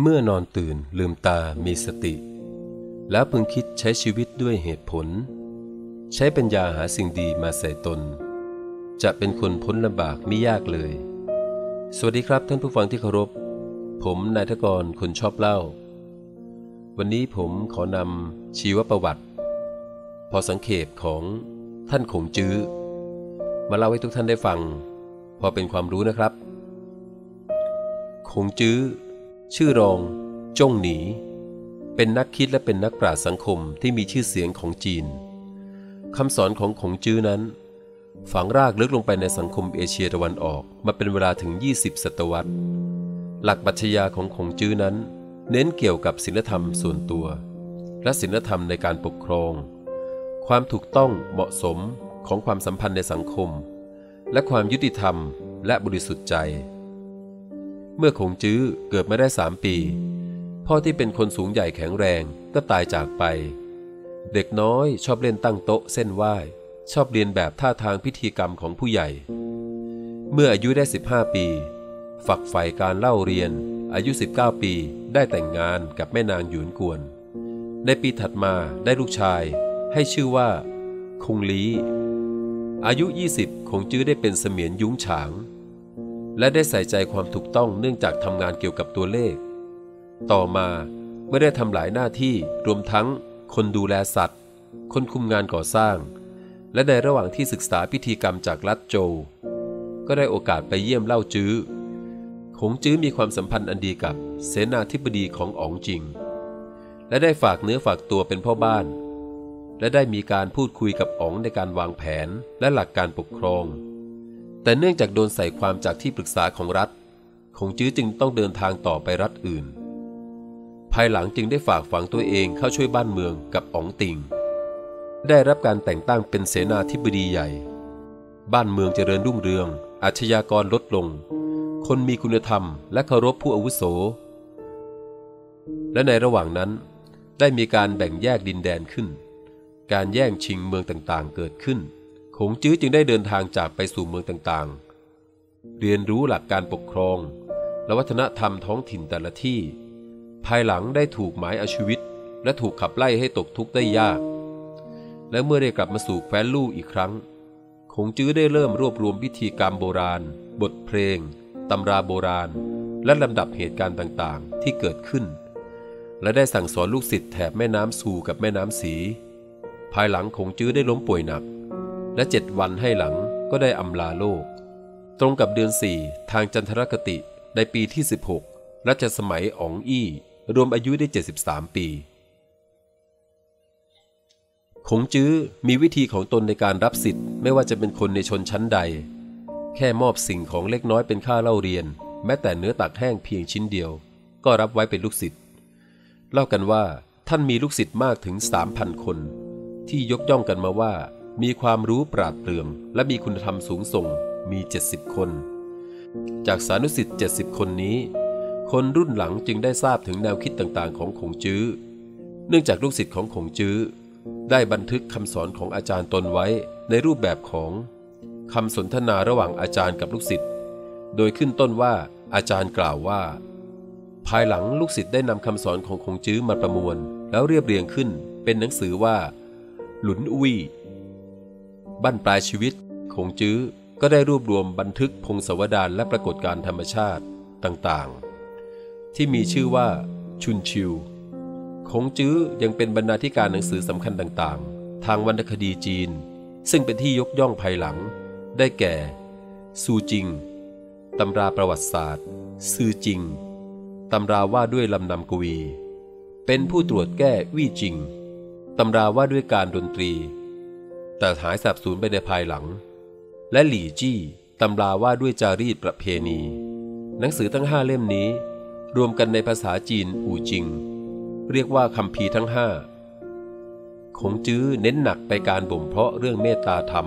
เมื่อนอนตื่นลืมตามีสติ แล้วพึงคิดใช้ชีวิตด้วยเหตุผล ใช้ปัญญาหาสิ่งดีมาใส่ตน จะเป็นคนพ้นลำบากไม่ยากเลย สวัสดีครับท่านผู้ฟังที่เคารพ ผมนายทกรคนชอบเล่า วันนี้ผมขอนำชีวประวัติ พอสังเขปของท่านขงจื้อ มาเล่าให้ทุกท่านได้ฟัง พอเป็นความรู้นะครับคงจื้อ ชื่อรอง จงหนี เป็นนักคิดและเป็นนักปราชญ์สังคมที่มีชื่อเสียงของจีนคำสอนของคงจื้อนั้น ฝังรากลึกลงไปในสังคมเอเชียตะวันออกมาเป็นเวลาถึง 20 ศตวรรษ หลักปัชญาของคงจื้อนั้น เน้นเกี่ยวกับศีลธรรมส่วนตัว และศีลธรรมในการปกครอง ความถูกต้องเหมาะสมของความสัมพันธ์ในสังคม และความยุติธรรมและบริสุทธิ์ใจ เมื่อคงจื้อเกิดมาได้สามปี พ่อที่เป็นคนสูงใหญ่แข็งแรงก็ตายจากไป เด็กน้อยชอบเล่นตั้งโต๊ะเส้นไหว้ ชอบเรียนแบบท่าทางพิธีกรรมของผู้ใหญ่ เมื่ออายุได้ 15 ปี ฝักใฝ่การเล่าเรียน อายุ 19 ปีได้แต่งงานกับแม่นางหยวนกวน ในปีถัดมาได้ลูกชาย ให้ชื่อว่า คงลีอายุ 20 คงจื้อได้เป็นเสมียนยุ้งฉาง และได้ใส่ใจความถูกต้องเนื่องจากทำงานเกี่ยวกับตัวเลข ต่อมาเมื่อได้ทำหลายหน้าที่รวมทั้ง คนดูแลสัตว์ คนคุมงานก่อสร้าง และในระหว่างที่ศึกษาพิธีกรรมจากรัฐโจ ก็ได้โอกาสไปเยี่ยมเล่าจื้อคงจื้อมีความสัมพันธ์อันดีกับเสนาธิบดีของอ๋องจริง และได้ฝากเนื้อฝากตัวเป็นพ่อบ้าน และได้มีการพูดคุยกับอ๋องในการวางแผนและหลักการปกครอง แต่เนื่องจากโดนใส่ความจากที่ปรึกษาของรัฐ คงจื้อจึงต้องเดินทางต่อไปรัฐอื่น ภายหลังจึงได้ฝากฝังตัวเองเข้าช่วยบ้านเมืองกับอ๋องติง ได้รับการแต่งตั้งเป็นเสนาธิบดีใหญ่ บ้านเมืองเจริญรุ่งเรือง อาชญากรลดลง คนมีคุณธรรมและเคารพผู้อาวุโส และในระหว่างนั้น ได้มีการแบ่งแยกดินแดนขึ้น การแย่งชิงเมืองต่างๆเกิดขึ้น งจื้อจึงได้เดินทางจากไปสู่เมืองต่างๆ เรียนรู้หลักการปกครอง และวัฒนธรรมท้องถิ่นแต่ละที่ ภายหลังได้ถูกหมายอาชีวิต และถูกขับไล่ให้ตกทุกข์ได้ยาก และเมื่อได้กลับมาสู่แคว้นลู่อีกครั้งคงจื้อได้เริ่มรวบรวมพิธีกรรมโบราณ บทเพลง ตำราโบราณ และลำดับเหตุการณ์ต่างๆ ที่เกิดขึ้น และได้สั่งสอนลูกศิษย์แถบแม่น้ำสูกับแม่น้ำสี ภายหลังคงจื้อได้ล้มป่วยหนัก และเจ็ดวันให้หลังก็ได้อำลาโลก ตรงกับเดือนสี่ทางจันทรคติในปีที่ 16 รัชสมัยอ๋องอี้ รวมอายุได้ 73 ปีคงจื้อมีวิธีของตนในการรับสิทธิ์ไม่ว่าจะเป็นคนในชนชั้นใด แค่มอบสิ่งของเล็กน้อยเป็นค่าเล่าเรียน แม้แต่เนื้อตักแห้งเพียงชิ้นเดียว ก็รับไว้เป็นลูกศิษย์เล่ากันว่าท่านมีลูกศิษย์มากถึง 3,000 คน ที่ยกย่องกันมาว่า มีความรู้ปราดเปรื่องและมีคุณธรรมสูงส่งมี 70 คน จากสานุสิทธิ์70 คนนี้ คนรุ่นหลังจึงได้ทราบถึงแนวคิดต่างๆ ของขงจื้อ เนื่องจากลูกศิษย์ของขงจื้อ ได้บันทึกคำสอนของอาจารย์ตนไว้ในรูปแบบของคำสนทนาระหว่างอาจารย์กับลูกศิษย์ โดยขึ้นต้นว่าอาจารย์กล่าวว่า ภายหลังลูกศิษย์ได้นำคำสอนของคงจื้อมาประมวล แล้วเรียบเรียงขึ้นเป็นหนังสือว่า หลุนอุ้ย บั้นปลายชีวิตคงจื้อก็ได้รวบรวมบันทึกพงศาวดารและปรากฏการธรรมชาติต่างๆ ที่มีชื่อว่าชุนชิว คงจื้อยังเป็นบรรณาธิการหนังสือสำคัญต่างๆ ทางวรรณคดีจีน ซึ่งเป็นที่ยกย่องภายหลัง ได้แก่ ซูจิง ตำราประวัติศาสตร์ ซือจิง ตำราว่าด้วยลำนำกวี เป็นผู้ตรวจแก้วี่จิง ตำราว่าด้วยการดนตรี แต่หายสับสูญไปในภายหลัง และหลี่จี้ตำราว่าด้วยจารีตประเพณี หนังสือทั้งห้าเล่มนี้ รวมกันในภาษาจีนอู่จิง เรียกว่าคำพีทั้งห้าคงจื้อเน้นหนักไปการบ่มเพาะเรื่องเมตตาธรรม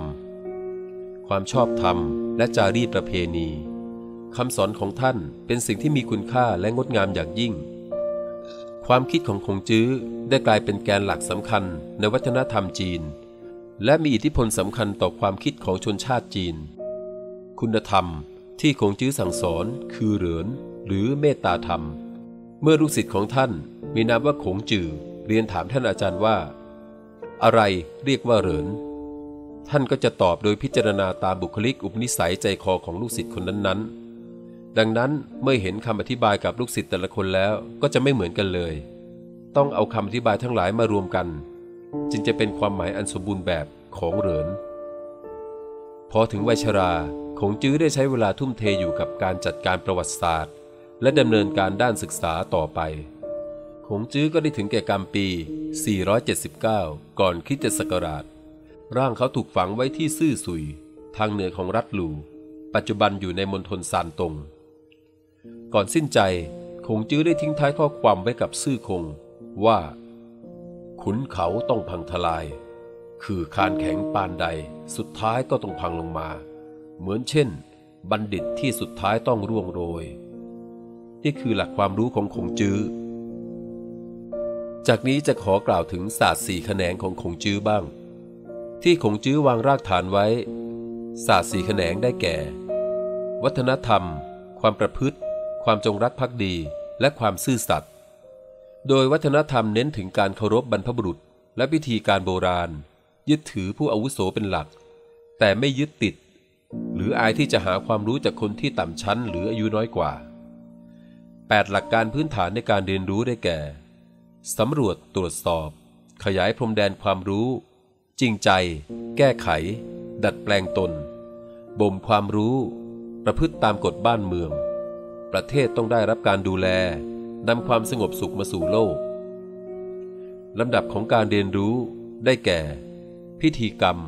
ความชอบธรรมและจารีตประเพณีคำสอนของท่านเป็นสิ่งที่มีคุณค่าและงดงามอย่างยิ่ง ความคิดของคงจื้อได้กลายเป็นแกนหลักสำคัญในวัฒนธรรมจีน และมีอิทธิพลสำคัญต่อความคิดของชนชาติจีน คุณธรรมที่คงจื้อสั่งสอน คือเหรินหรือเมตตาธรรม เมื่อลูกศิษย์ของท่าน มีนามว่าขงจือเรียนถามท่านอาจารย์ว่า อะไรเรียกว่าเหรินท่านก็จะตอบโดยพิจารณาตามบุคลิกอุปนิสัยใจคอของลูกศิษย์คนนั้นๆ ดังนั้นเมื่อเห็นคำอธิบายกับลูกศิษย์แต่ละคนแล้วก็จะไม่เหมือนกันเลย ต้องเอาคำอธิบายทั้งหลายมารวมกัน จึงจะเป็นความหมายอันสมบูรณ์แบบของเหรินพอถึงวัยชราคงจื้อได้ใช้เวลาทุ่มเทอยู่กับการจัดการประวัติศาสตร์ และดำเนินการด้านศึกษาต่อไปคงจื้อก็ได้ถึงแก่กรรมปี 479 ก่อนคริสตศักราช ร่างเขาถูกฝังไว้ที่ซื่อสุย ทางเหนือของรัฐหลูปัจจุบันอยู่ในมณฑลซานตง ก่อนสิ้นใจคงจื้อได้ทิ้งท้ายข้อความไว้กับซื่อคงว่า ขุนเขาต้องพังทลาย คือคานแข็งปานใดสุดท้ายก็ต้องพังลงมา เหมือนเช่น บัณฑิตที่สุดท้ายต้องร่วงโรย นี่คือหลักความรู้ของคงจื้อ จากนี้จะขอกล่าวถึงศาสตร์สี่แขนงของคงจื้อบ้าง ที่คงจื้อวางรากฐานไว้ ศาสตร์สี่แขนงได้แก่ วัฒนธรรม ความประพฤติ ความจงรักภักดี และความซื่อสัตย์ โดยวัฒนธรรมเน้นถึงการเคารพบรรพบุรุษ และพิธีการโบราณ ยึดถือผู้อาวุโสเป็นหลัก แต่ไม่ยึดติด หรืออายที่จะหาความรู้จากคนที่ต่ำชั้นหรืออายุน้อยกว่า 8 หลักการพื้นฐานในการเรียนรู้ได้แก่ สำรวจตรวจสอบ ขยายพรมแดนความรู้ จริงใจ แก้ไข ดัดแปลงตน บ่มความรู้ ประพฤติตามกฎบ้านเมือง ประเทศต้องได้รับการดูแล นำความสงบสุขมาสู่โลกลำดับของการเรียนรู้ได้แก่ พิธีกรรม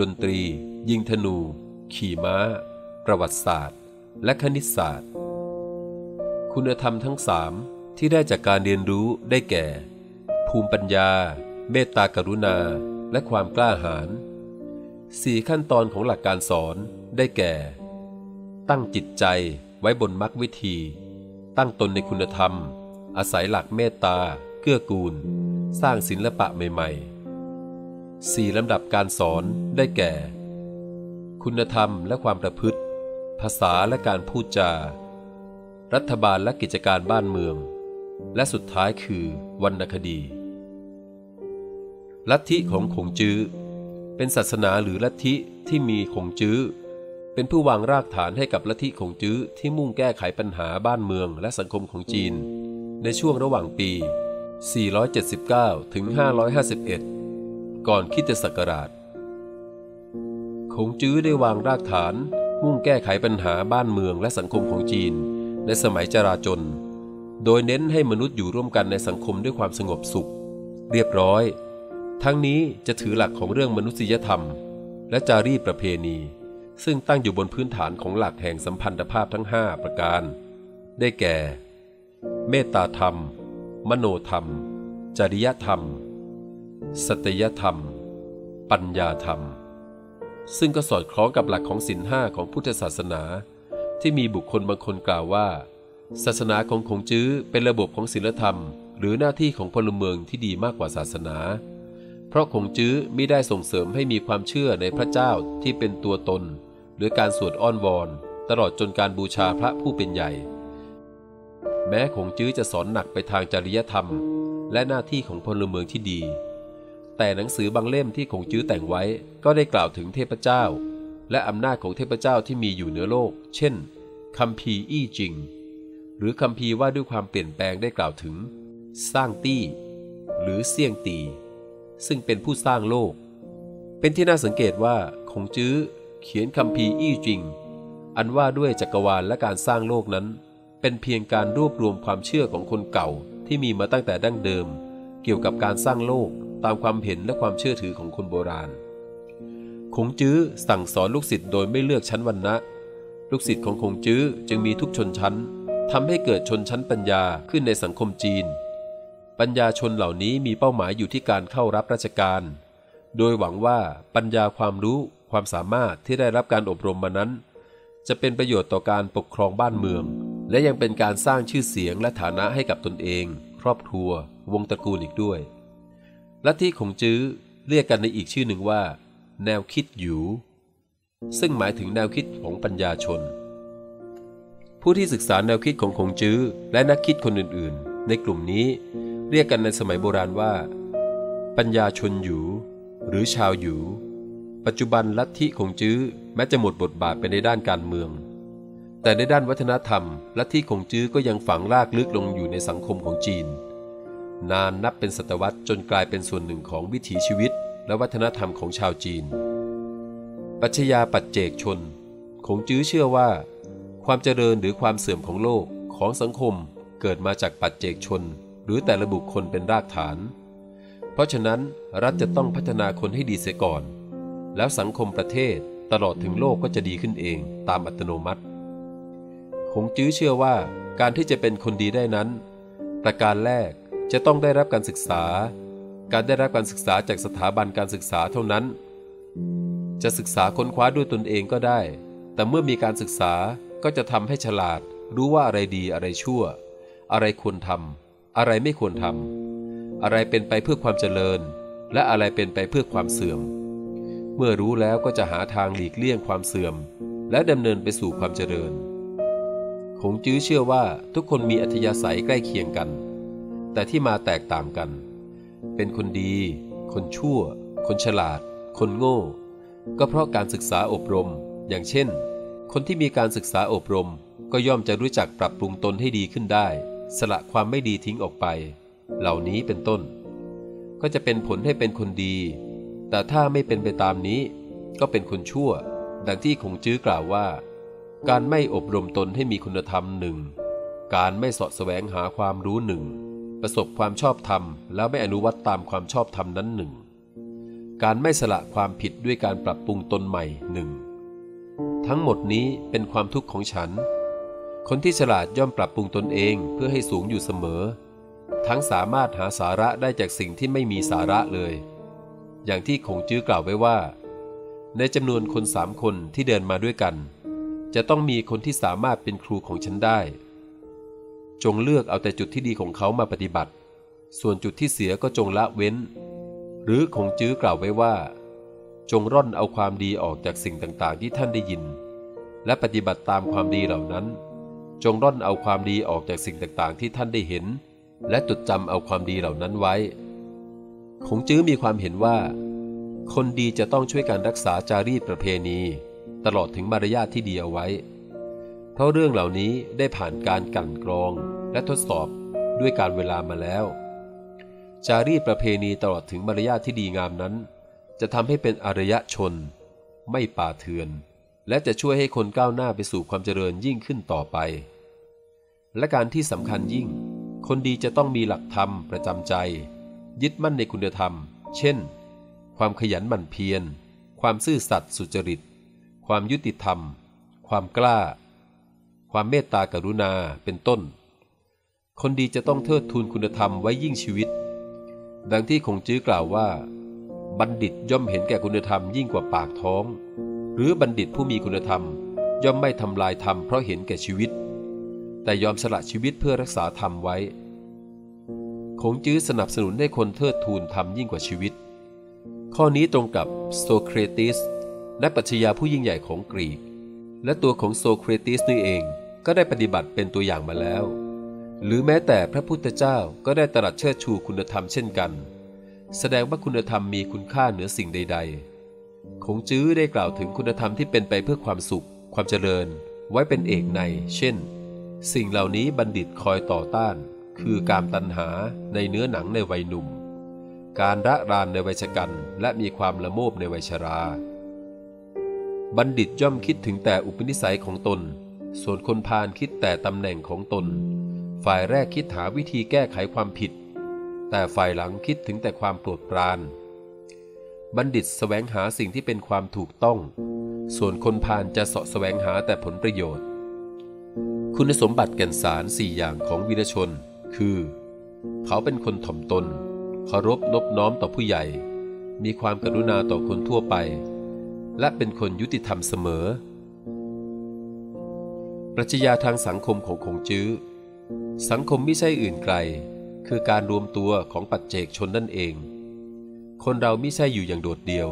ดนตรี ยิงธนู ขี่ม้า ประวัติศาสตร์ และคณิตศาสตร์ คุณธรรมทั้งสามที่ได้จากการเรียนรู้ได้แก่ ภูมิปัญญา เมตตากรุณา และความกล้าหาญสี่ขั้นตอนของหลักการสอนได้แก่ ตั้งจิตใจไว้บนมรรควิธี ตั้งตนในคุณธรรม อาศัยหลักเมตตา เกื้อกูล สร้างศิลปะใหม่ๆสี่ลำดับการสอนได้แก่ คุณธรรมและความประพฤติ ภาษาและการพูดจา รัฐบาลและกิจการบ้านเมือง และสุดท้ายคือวรรณคดี ลัทธิของขงจื้อ เป็นศาสนาหรือลัทธิที่มีขงจื้อเป็นผู้วางรากฐานให้กับลัทธิขงจื้อที่มุ่งแก้ไขปัญหาบ้านเมืองและสังคมของจีน ในช่วงระหว่างปี 479 ถึง 551 ก่อนคริสตศักราช คงจื้อได้วางรากฐาน มุ่งแก้ไขปัญหาบ้านเมืองและสังคมของจีน ในสมัยจราจน โดยเน้นให้มนุษย์อยู่ร่วมกันในสังคมด้วยความสงบสุข เรียบร้อย ทั้งนี้จะถือหลักของเรื่องมนุษยธรรม และจารีตประเพณี ซึ่งตั้งอยู่บนพื้นฐานของหลักแห่งสัมพันธภาพทั้ง 5 ประการ ได้แก่ เมตตาธรรม มโนธรรม จริยธรรมสัตยธรรม ปัญญาธรรม ซึ่งก็สอดคล้องกับหลักของศีลห้าของพุทธศาสนา ที่มีบุคคลบางคนกล่าวว่า ศาสนาของคงจื้อเป็นระบบของศีลธรรม หรือหน้าที่ของพลเมืองที่ดีมากกว่าศาสนา เพราะคงจื้อไม่ได้ส่งเสริมให้มีความเชื่อในพระเจ้าที่เป็นตัวตน หรือการสวดอ้อนวอน ตลอดจนการบูชาพระผู้เป็นใหญ่ แม้คงจื้อจะสอนหนักไปทางจริยธรรม และหน้าที่ของพลเมืองที่ดี แต่หนังสือบางเล่มที่คงจื้อแต่งไว้ก็ได้กล่าวถึงเทพเจ้า และอำนาจของเทพเจ้าที่มีอยู่เหนือโลก เช่นคัมภีร์อี้จิง หรือคัมภีร์ว่าด้วยความเปลี่ยนแปลงได้กล่าวถึง สร้างตี้ หรือเสี่ยงตี ซึ่งเป็นผู้สร้างโลก เป็นที่น่าสังเกตว่าคงจื้อเขียนคัมภีร์อี้จิง อันว่าด้วยจักรวาลและการสร้างโลกนั้น เป็นเพียงการรวบรวมความเชื่อของคนเก่าที่มีมาตั้งแต่ดั้งเดิม เกี่ยวกับการสร้างโลกตามความเห็นและความเชื่อถือของคนโบราณ คงจื้อสั่งสอนลูกศิษย์โดยไม่เลือกชั้นวรรณะ ลูกศิษย์ของคงจื้อจึงมีทุกชนชั้นทำให้เกิดชนชั้นปัญญาขึ้นในสังคมจีน ปัญญาชนเหล่านี้มีเป้าหมายอยู่ที่การเข้ารับราชการ โดยหวังว่าปัญญาความรู้ความสามารถที่ได้รับการอบรมมานั้น จะเป็นประโยชน์ต่อการปกครองบ้านเมือง และยังเป็นการสร้างชื่อเสียงและฐานะให้กับตนเอง ครอบครัว วงตระกูลอีกด้วย ลัทธิของจื้อเรียกกันในอีกชื่อหนึ่งว่า แนวคิดหยูซึ่งหมายถึงแนวคิดของปัญญาชน ผู้ที่ศึกษาแนวคิดของคงจื้อและนักคิดคนอื่นๆ ในกลุ่มนี้เรียกกันในสมัยโบราณว่า ปัญญาชนหยูหรือชาวหยูปัจจุบันลัทธิคงจื้อแม้จะหมดบทบาทไปในด้านการเมือง แต่ในด้านวัฒนธรรมลัทธิคงจื้อก็ยังฝังรากลึกลงอยู่ในสังคมของจีน นานนับเป็นศตวรรษจนกลายเป็นส่วนหนึ่งของวิถีชีวิต และวัฒนธรรมของชาวจีน ปัจจยาปัจเจกชนคงจื้อเชื่อว่า ความเจริญหรือความเสื่อมของโลกของสังคมเกิดมาจากปัจเจกชน หรือแต่ละบุคคลเป็นรากฐาน เพราะฉะนั้นรัฐจะต้องพัฒนาคนให้ดีเสียก่อน แล้วสังคมประเทศตลอดถึงโลกก็จะดีขึ้นเองตามอัตโนมัติ คงจื้อเชื่อว่าการที่จะเป็นคนดีได้นั้น ประการแรกจะต้องได้รับการศึกษา การได้รับการศึกษาจากสถาบันการศึกษาเท่านั้น จะศึกษาค้นคว้าด้วยตนเองก็ได้ แต่เมื่อมีการศึกษาก็จะทำให้ฉลาด รู้ว่าอะไรดีอะไรชั่ว อะไรควรทำอะไรไม่ควรทำอะไรเป็นไปเพื่อความเจริญ และอะไรเป็นไปเพื่อความเสื่อม เมื่อรู้แล้วก็จะหาทางหลีกเลี่ยงความเสื่อม และดำเนินไปสู่ความเจริญ คงจื้อเชื่อว่าทุกคนมีอัธยาศัยใกล้เคียงกัน แต่ที่มาแตกต่างกัน เป็นคนดี คนชั่ว คนฉลาด คนโง่ ก็เพราะการศึกษาอบรม อย่างเช่น คนที่มีการศึกษาอบรม ก็ย่อมจะรู้จักปรับปรุงตนให้ดีขึ้นได้ สละความไม่ดีทิ้งออกไป เหล่านี้เป็นต้น ก็จะเป็นผลให้เป็นคนดี แต่ถ้าไม่เป็นไปตามนี้ ก็เป็นคนชั่ว ดังที่คงจื้อกล่าวว่า การไม่อบรมตนให้มีคุณธรรมหนึ่ง การไม่สาะแสวงหาความรู้หนึ่ง ประสบความชอบธรรม แล้วไม่อนุวัตตามความชอบธรรมนั้นหนึ่ง การไม่สละความผิดด้วยการปรับปรุงตนใหม่หนึ่ง ทั้งหมดนี้เป็นความทุกข์ของฉัน คนที่ฉลาดย่อมปรับปรุงตนเองเพื่อให้สูงอยู่เสมอ ทั้งสามารถหาสาระได้จากสิ่งที่ไม่มีสาระเลย อย่างที่คงจื้อกล่าวไว้ว่า ในจำนวนคนสามคนที่เดินมาด้วยกัน จะต้องมีคนที่สามารถเป็นครูของฉันได้ จงเลือกเอาแต่จุดที่ดีของเขามาปฏิบัติ ส่วนจุดที่เสียก็จงละเว้น หรือคงจื้อกล่าวไว้ว่า จงร่อนเอาความดีออกจากสิ่งต่างๆ ที่ท่านได้ยิน และปฏิบัติตามความดีเหล่านั้น จงร่อนเอาความดีออกจากสิ่งต่างๆ ที่ท่านได้เห็น และจดจำเอาความดีเหล่านั้นไว้ คงจื้อมีความเห็นว่า คนดีจะต้องช่วยกันรักษาจารีตประเพณี ตลอดถึงมารยาทที่ดีเอาไว้ เพราะเรื่องเหล่านี้ได้ผ่านการกั่นกรองและทดสอบด้วยการเวลามาแล้ว จารีตประเพณีตลอดถึงมารยาทที่ดีงามนั้น จะทำให้เป็นอารยชน ไม่ป่าเถื่อน และจะช่วยให้คนก้าวหน้าไปสู่ความเจริญยิ่งขึ้นต่อไป และการที่สำคัญยิ่ง คนดีจะต้องมีหลักธรรมประจำใจ ยึดมั่นในคุณธรรม เช่น ความขยันหมั่นเพียร ความซื่อสัตย์สุจริต ความยุติธรรม ความกล้า ความเมตตากรุณาเป็นต้น คนดีจะต้องเทิดทูนคุณธรรมไว้ยิ่งชีวิต ดังที่คงจื้อกล่าวว่า บัณฑิตย่อมเห็นแก่คุณธรรมยิ่งกว่าปากท้อง หรือบัณฑิตผู้มีคุณธรรม ย่อมไม่ทำลายธรรมเพราะเห็นแก่ชีวิต แต่ยอมสละชีวิตเพื่อรักษาธรรมไว้คงจื้อสนับสนุนให้คนเทิดทูนธรรมยิ่งกว่าชีวิต ข้อนี้ตรงกับโซเครติส นักปรัชญาผู้ยิ่งใหญ่ของกรีก และตัวของโซเครติสนี่เองก็ได้ปฏิบัติเป็นตัวอย่างมาแล้ว หรือแม้แต่พระพุทธเจ้าก็ได้ตรัสเชิดชูคุณธรรมเช่นกัน แสดงว่าคุณธรรมมีคุณค่าเหนือสิ่งใด ๆ คงจื้อได้กล่าวถึงคุณธรรมที่เป็นไปเพื่อความสุข ความเจริญ ไว้เป็นเอกใน เช่น สิ่งเหล่านี้บัณฑิตคอยต่อต้าน คือการตัณหาในเนื้อหนังในวัยหนุ่ม การระรานในวัยชกันและมีความละโมบในวัยชรา บัณฑิตย่อมคิดถึงแต่อุปนิสัยของตน ส่วนคนพาลคิดแต่ตำแหน่งของตน ฝ่ายแรกคิดหาวิธีแก้ไขความผิด แต่ฝ่ายหลังคิดถึงแต่ความโปรดปราน บัณฑิตแสวงหาสิ่งที่เป็นความถูกต้อง ส่วนคนพาลจะเสาะแสวงหาแต่ผลประโยชน์ คุณสมบัติแก่นสารสี่อย่างของวีรชน คือ เขาเป็นคนถ่อมตนเคารพนบน้อมต่อผู้ใหญ่ มีความกรุณาต่อคนทั่วไป และเป็นคนยุติธรรมเสมอ ปรัชญาทางสังคมของคงจื้อ สังคมไม่ใช่อื่นไกล คือการรวมตัวของปัจเจกชนนั่นเอง คนเราไม่ใช่อยู่อย่างโดดเดี่ยว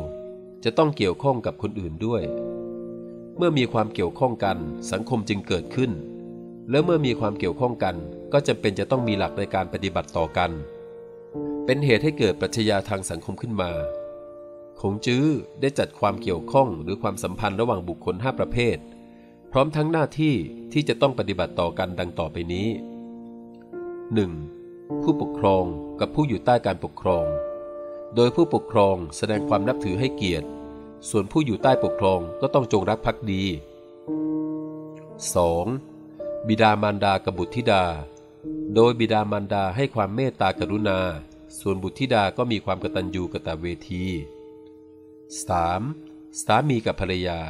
จะต้องเกี่ยวข้องกับคนอื่นด้วย เมื่อมีความเกี่ยวข้องกัน สังคมจึงเกิดขึ้น และเมื่อมีความเกี่ยวข้องกัน ก็จำเป็นจะต้องมีหลักในการปฏิบัติต่อกัน เป็นเหตุให้เกิดปรัชญาทางสังคมขึ้นมา คงจื้อได้จัดความเกี่ยวข้องหรือความสัมพันธ์ระหว่างบุคคล 5 ประเภท พร้อมทั้งหน้าที่ที่จะต้องปฏิบัติต่อกันดังต่อไปนี้ 1. ผู้ปกครองกับผู้อยู่ใต้การปกครอง โดยผู้ปกครองแสดงความนับถือให้เกียรติ ส่วนผู้อยู่ใต้ปกครองก็ต้องจงรักภักดี 2. บิดามารดากับบุตรธิดา โดยบิดามารดาให้ความเมตตากรุณา ส่วนบุตรธิดาก็มีความกตัญญูกตเวที 3. สามีกับภรรยา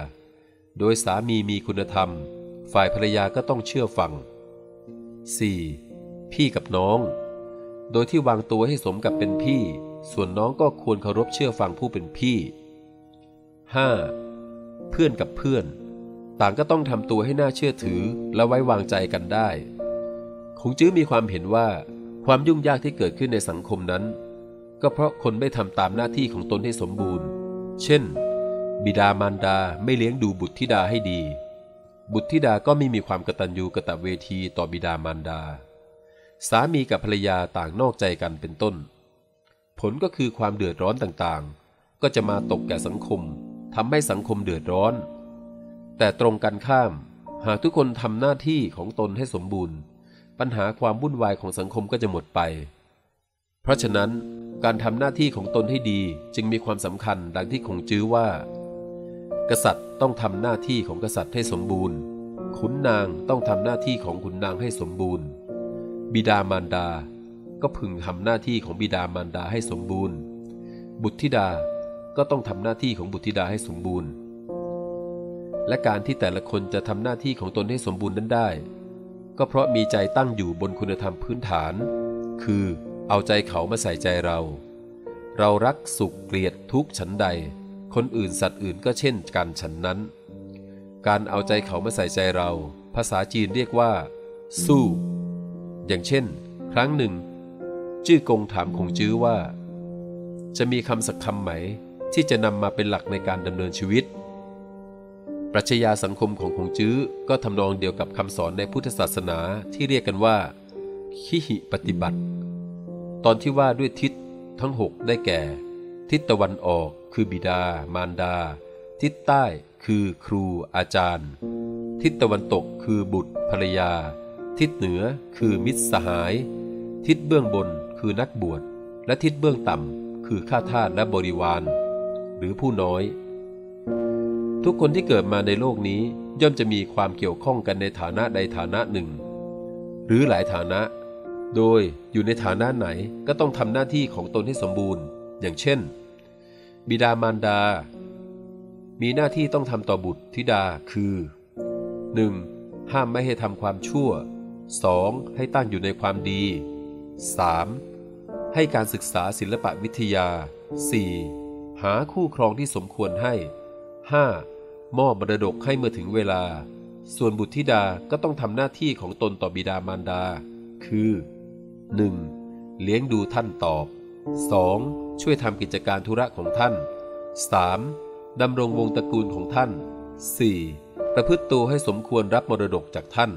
โดยสามีมีคุณธรรม ฝ่ายภรรยาก็ต้องเชื่อฟัง 4. พี่กับน้อง โดยที่วางตัวให้สมกับเป็นพี่ ส่วนน้องก็ควรเคารพเชื่อฟังผู้เป็นพี่ 5. เพื่อนกับเพื่อน ต่างก็ต้องทำตัวให้น่าเชื่อถือและไว้วางใจกันได้ คงจื้อมีความเห็นว่า ความยุ่งยากที่เกิดขึ้นในสังคมนั้น ก็เพราะคนไม่ทำตามหน้าที่ของตนให้สมบูรณ์ เช่น บิดามารดาไม่เลี้ยงดูบุตรธิดาให้ดี บุตรธิดาก็ไม่มีความกตัญญูกะตะเวทีต่อบิดามารดา สามีกับภรรยาต่างนอกใจกันเป็นต้น ผลก็คือความเดือดร้อนต่างๆ ก็จะมาตกแก่สังคมทำให้สังคมเดือดร้อน แต่ตรงกันข้าม หากทุกคนทำหน้าที่ของตนให้สมบูรณ์ ปัญหาความวุ่นวายของสังคมก็จะหมดไป เพราะฉะนั้น การทำหน้าที่ของตนให้ดีจึงมีความสำคัญดังที่คงจื้อว่า กษัตริย์ต้องทำหน้าที่ของกษัตริย์ให้สมบูรณ์ ขุนนางต้องทำหน้าที่ของขุนนางให้สมบูรณ์ บิดามารดา ก็พึงทำหน้าที่ของบิดามารดาให้สมบูรณ์ บุตรธิดาก็ต้องทำหน้าที่ของบุตรธิดาให้สมบูรณ์ และการที่แต่ละคนจะทำหน้าที่ของตนให้สมบูรณ์นั้นได้ ก็เพราะมีใจตั้งอยู่บนคุณธรรมพื้นฐาน คือ เอาใจเขามาใส่ใจเรา เรารักสุขเกลียดทุกฉันใด คนอื่นสัตว์อื่นก็เช่นกันฉันนั้น การเอาใจเขามาใส่ใจเรา ภาษาจีนเรียกว่า สู้ อย่างเช่น ครั้งหนึ่ง จื้อกงถามคงจื้อว่า จะมีคำสักคำไหม ที่จะนำมาเป็นหลักในการดำเนินชีวิตปรัชญาสังคมของคงจื้อก็ทำนองเดียวกับคำสอนในพุทธศาสนาที่เรียกกันว่า ขิหิปฏิบัติ ตอนที่ว่าด้วยทิศทั้งหกได้แก่ ทิศตะวันออกคือบิดา มารดา ทิศใต้คือครูอาจารย์ ทิศตะวันตกคือบุตรภรรยา ทิศเหนือคือมิตรสหาย ทิศเบื้องบนคือนักบวช และทิศเบื้องต่ำคือข้าทาสและบริวาร หรือผู้น้อย ทุกคนที่เกิดมาในโลกนี้ย่อมจะมีความเกี่ยวข้องกันในฐานะใดฐานะหนึ่ง หรือหลายฐานะ โดยอยู่ในฐานะไหนก็ต้องทำหน้าที่ของตนให้สมบูรณ์ อย่างเช่น บิดามารดา มีหน้าที่ต้องทำต่อบุตรธิดาคือ 1. ห้ามไม่ให้ทำความชั่ว 2. ให้ตั้งอยู่ในความดี 3. ให้การศึกษาศิลปวิทยา 4. หาคู่ครองที่สมควรให้ 5. มอบมรดกให้เมื่อถึงเวลา ส่วนบุตรธิดาก็ต้องทำหน้าที่ของตนต่อบิดามารดา คือ 1. เลี้ยงดูท่านตอบ 2. ช่วยทำกิจการธุระของท่าน 3. ดำรงวงตระกูลของท่าน 4. ประพฤติตัวให้สมควรรับมรดกจากท่าน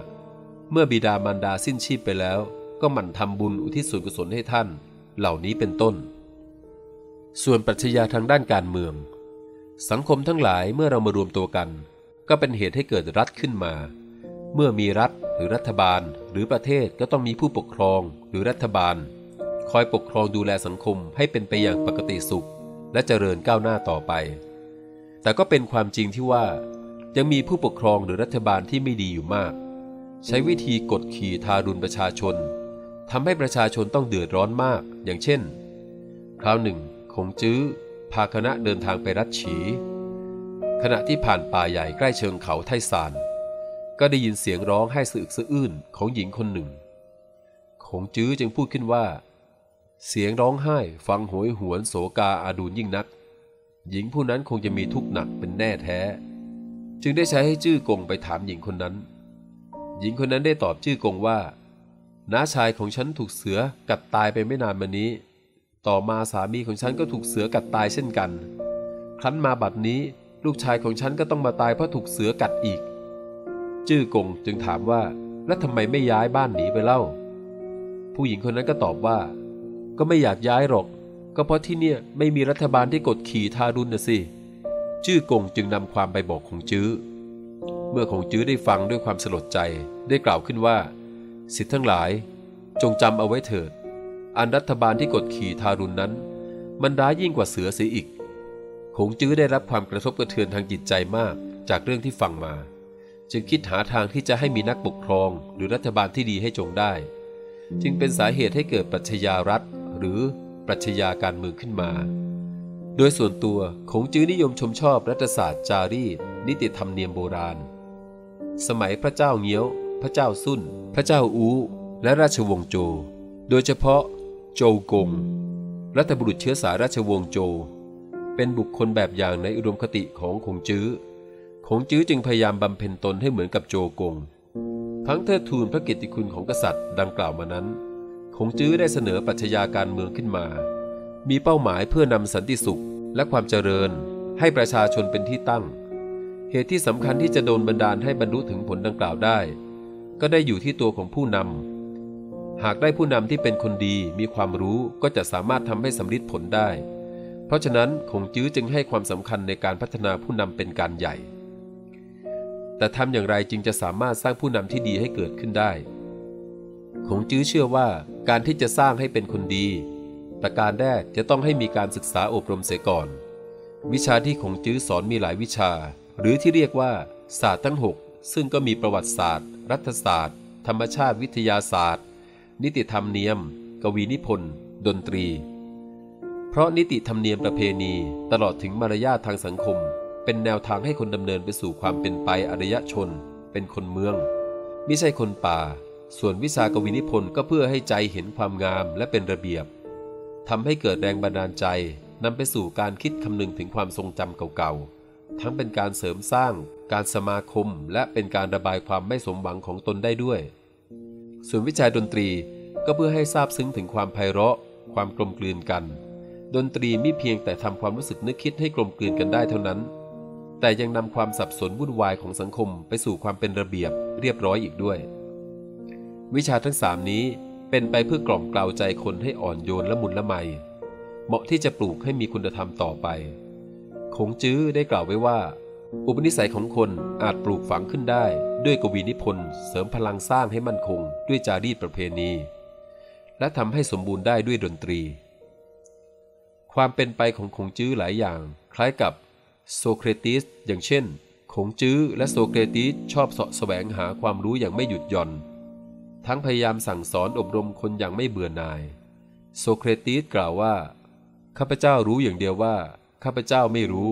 5. เมื่อบิดามารดาสิ้นชีพไปแล้ว ก็หมั่นทำบุญอุทิศส่วนกุศลให้ท่าน เหล่านี้เป็นต้น ส่วนปรัชญาทางด้านการเมือง สังคมทั้งหลายเมื่อเรามารวมตัวกัน ก็เป็นเหตุให้เกิดรัฐขึ้นมา เมื่อมีรัฐหรือรัฐบาล หรือประเทศก็ต้องมีผู้ปกครองหรือรัฐบาล คอยปกครองดูแลสังคมให้เป็นไปอย่างปกติสุข และเจริญก้าวหน้าต่อไป แต่ก็เป็นความจริงที่ว่า ยังมีผู้ปกครองหรือรัฐบาลที่ไม่ดีอยู่มาก ใช้วิธีกดขี่ทารุณประชาชนทำให้ประชาชนต้องเดือดร้อนมาก อย่างเช่น คราวหนึ่งคงจื้อ พาคณะเดินทางไปรัดฉีขณะที่ผ่านป่าใหญ่ใกล้เชิงเขาไทซาน ก็ได้ยินเสียงร้องไห้สะอึกสะอื้นของหญิงคนหนึ่งคงจื้อจึงพูดขึ้นว่า เสียงร้องไห้ฟังโหยหวนโศกาอาดูลยิ่งนัก หญิงผู้นั้นคงจะมีทุกข์หนักเป็นแน่แท้ จึงได้ใช้ให้จื้อกงไปถามหญิงคนนั้น หญิงคนนั้นได้ตอบจื้อกงว่าน้าชายของฉันถูกเสือกัดตายไปไม่นานมานี้ ต่อมาสามีของฉันก็ถูกเสือกัดตายเช่นกัน ครั้นมาบัดนี้ลูกชายของฉันก็ต้องมาตายเพราะถูกเสือกัดอีก จื้อกงจึงถามว่าแล้วทำไมไม่ย้ายบ้านหนีไปเล่า ผู้หญิงคนนั้นก็ตอบว่า ก็ไม่อยากย้ายหรอก ก็เพราะที่เนี่ยไม่มีรัฐบาลที่กดขี่ทารุณนะสิจื้อกงจึงนำความไปบอกคงจื้อ เมื่อคงจื้อได้ฟังด้วยความสลดใจได้กล่าวขึ้นว่า สิทธิ์ทั้งหลาย จงจำเอาไว้เถิด อันรัฐบาลที่กดขี่ทารุณนั้น มันร้ายยิ่งกว่าเสือเสียอีกคงจื้อได้รับความกระทบกระเทือนทางจิตใจมากจากเรื่องที่ฟังมา จึงคิดหาทางที่จะให้มีนักปกครองหรือรัฐบาลที่ดีให้จงได้ จึงเป็นสาเหตุให้เกิดปรัชญารัฐ หรือปรัชญาการเมืองขึ้นมา โดยส่วนตัวคงจื้อนิยมชมชอบรัฐศาสตร์จารีต นิติธรรมเนียมโบราณ สมัยพระเจ้าเงี้ยว พระเจ้าสุ้นพระเจ้าอูและราชวงศ์โจ โดยเฉพาะ โจกง รัฐบุรุษเชื้อสายราชวงศ์โจ เป็นบุคคลแบบอย่างในอุดมคติของคงจื้อ งจื้อจึงพยายามบำเพ็ญตนให้เหมือนกับโจกง ทั้งเทิดทูนพระเกียรติคุณของกษัตริย์ดังกล่าวมานั้นคงจื้อได้เสนอปรัชญาการเมืองขึ้นมา มีเป้าหมายเพื่อนำสันติสุขและความเจริญ ให้ประชาชนเป็นที่ตั้ง เหตุที่สำคัญที่จะโดนบันดาลให้บรรลุถึงผลดังกล่าวได้ ก็ได้อยู่ที่ตัวของผู้นำหากได้ผู้นำที่เป็นคนดีมีความรู้ก็จะสามารถทำให้สำลิดผลได้ เพราะฉะนั้นคงจื้อจึงให้ความสำคัญในการพัฒนาผู้นำเป็นการใหญ่ แต่ทำอย่างไรจึงจะสามารถสร้างผู้นำที่ดีให้เกิดขึ้นได้ คงจื้อเชื่อว่าการที่จะสร้างให้เป็นคนดี ประการแรกจะต้องให้มีการศึกษาอบรมเสียก่อน วิชาที่คงจื้อสอนมีหลายวิชา หรือที่เรียกว่าศาสตร์ทั้งหกซึ่งก็มีประวัติศาสตร์ รัฐศาสตร์ ธรรมชาติวิทยาศาสตร์ นิติธรรมเนียม กวีนิพนธ์ ดนตรี เพราะนิติธรรมเนียมประเพณีตลอดถึงมารยาททางสังคม เป็นแนวทางให้คนดำเนินไปสู่ความเป็นไปอารยชน เป็นคนเมือง ไม่ใช่คนป่า ส่วนวิชากวีนิพนธ์ก็เพื่อให้ใจเห็นความงามและเป็นระเบียบทำให้เกิดแรงบันดาลใจนำไปสู่การคิดคำนึงถึงความทรงจำเก่าๆ ทั้งเป็นการเสริมสร้าง การสมาคม และเป็นการระบายความไม่สมหวังของตนได้ด้วย ส่วนวิชาดนตรีก็เพื่อให้ทราบซึ้งถึงความไพเราะ ความกลมกลืนกัน ดนตรีไม่เพียงแต่ทำความรู้สึกนึกคิดให้กลมกลืนกันได้เท่านั้น แต่ยังนำความสับสนวุ่นวายของสังคมไปสู่ความเป็นระเบียบเรียบร้อยอีกด้วย วิชาทั้งสามนี้เป็นไปเพื่อกล่อมกล่าวใจคนให้อ่อนโยนและมุนละไม เหมาะที่จะปลูกให้มีคุณธรรมต่อไป คงจื้อได้กล่าวไว้ว่า อุปนิสัยของคนอาจปลูกฝังขึ้นได้ ด้วยกวีนิพนธ์เสริมพลังสร้างให้มั่นคง ด้วยจารีตประเพณี และทำให้สมบูรณ์ได้ด้วยดนตรี ความเป็นไปของคงจื้อหลายอย่าง คล้ายกับ โซเครติสอย่างเช่นคงจื้อและโซเครติสชอบเสาะแสวงหาความรู้อย่างไม่หยุดหย่อน ทั้งพยายามสั่งสอนอบรมคนอย่างไม่เบื่อหน่าย โซเครติสกล่าวว่า ข้าพเจ้ารู้อย่างเดียวว่า ข้าพเจ้าไม่รู้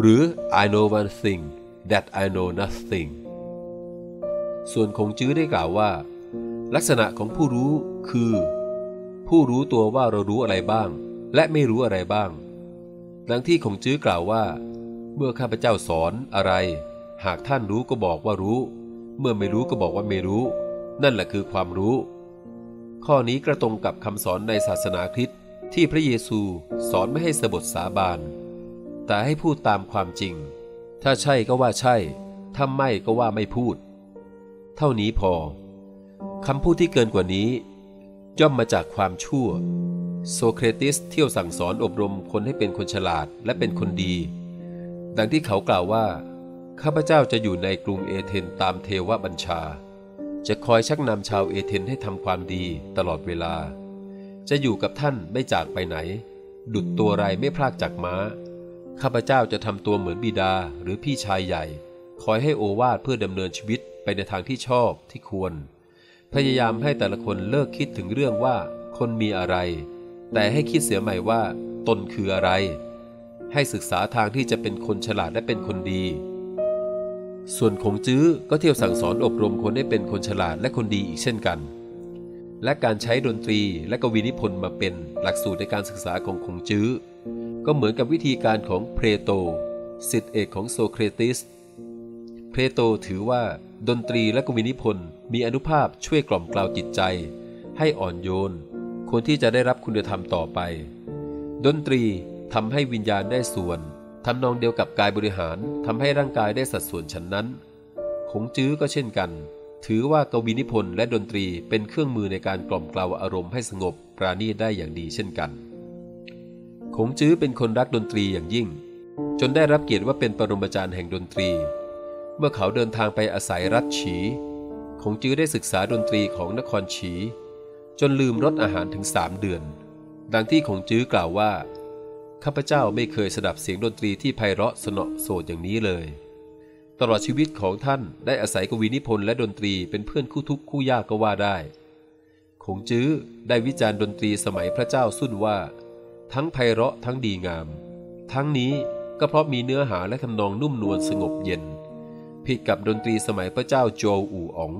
หรือ I know one thing that I know nothing ส่วนคงจื้อได้กล่าวว่า ลักษณะของผู้รู้คือ ผู้รู้ตัวว่าเรารู้อะไรบ้าง และไม่รู้อะไรบ้าง ดังที่คงจื้อกล่าวว่า เมื่อข้าพเจ้าสอนอะไร หากท่านรู้ก็บอกว่ารู้ เมื่อไม่รู้ก็บอกว่าไม่รู้ นั่นแหละคือความรู้ ข้อนี้กระตรงกับคำสอนในศาสนาคริสต์ที่พระเยซูสอนไม่ให้สบทสาบาน แต่ให้พูดตามความจริง ถ้าใช่ก็ว่าใช่ ถ้าไม่ก็ว่าไม่พูด เท่านี้พอคำพูดที่เกินกว่านี้ย่อมมาจากความชั่ว โซเครติสเที่ยวสั่งสอนอบรมคนให้เป็นคนฉลาดและเป็นคนดี ดังที่เขากล่าวว่า ข้าพเจ้าจะอยู่ในกรุงเอเธนตามเทวบัญชา จะคอยชักนำชาวเอเธนให้ทำความดีตลอดเวลา จะอยู่กับท่านไม่จากไปไหน ดุดตัวไรไม่พลากจากม้า ข้าพเจ้าจะทำตัวเหมือนบิดาหรือพี่ชายใหญ่ คอยให้โอวาทเพื่อดำเนินชีวิตไปในทางที่ชอบที่ควร พยายามให้แต่ละคนเลิกคิดถึงเรื่องว่าคนมีอะไร แต่ให้คิดเสียใหม่ว่า ตนคืออะไร ให้ศึกษาทางที่จะเป็นคนฉลาดและเป็นคนดี ส่วนคงจื้อก็เที่ยวสั่งสอนอบรมคนให้เป็นคนฉลาดและคนดีอีกเช่นกัน และการใช้ดนตรีและกวีนิพนธ์มาเป็นหลักสูตรในการศึกษาของคงจื้อ ก็เหมือนกับวิธีการของเพลโตสิทธิเอกของโซเครติส เพลโตถือว่าดนตรีและกวีนิพนธ์มีอนุภาพช่วยกล่อมกล่าวจิตใจ ให้อ่อนโยน คนที่จะได้รับคุณธรรมต่อไป ดนตรีทำให้วิญญาณได้ส่วนทำนองเดียวกับกายบริหารทำให้ร่างกายได้สัดส่วนฉันนั้นคงจื้อก็เช่นกัน ถือว่ากวีนิพนธ์และดนตรีเป็นเครื่องมือในการกล่อมกล่าวอารมณ์ให้สงบปราณีตได้อย่างดีเช่นกันคงจื้อเป็นคนรักดนตรีอย่างยิ่ง จนได้รับเกียรติว่าเป็นปรมาจารย์แห่งดนตรี เมื่อเขาเดินทางไปอาศัยรัฐฉีคงจื้อได้ศึกษาดนตรีของนครฉี จนลืมรสอาหารถึงสามเดือน ดังที่คงจื้อกล่าวว่า ข้าพเจ้าไม่เคยสดับเสียงดนตรีที่ไพเราะสนอโสดอย่างนี้เลย ตลอดชีวิตของท่านได้อาศัยกวีนิพนธ์และดนตรีเป็นเพื่อนคู่ทุกข์คู่ยากก็ว่าได้คงจื้อได้วิจารณ์ดนตรีสมัยพระเจ้าสุนว่า ทั้งไพเราะทั้งดีงาม ทั้งนี้ก็เพราะมีเนื้อหาและทำนองนุ่มนวลสงบเย็น ผิดกับดนตรีสมัยพระเจ้าโจวอู่อ๋อง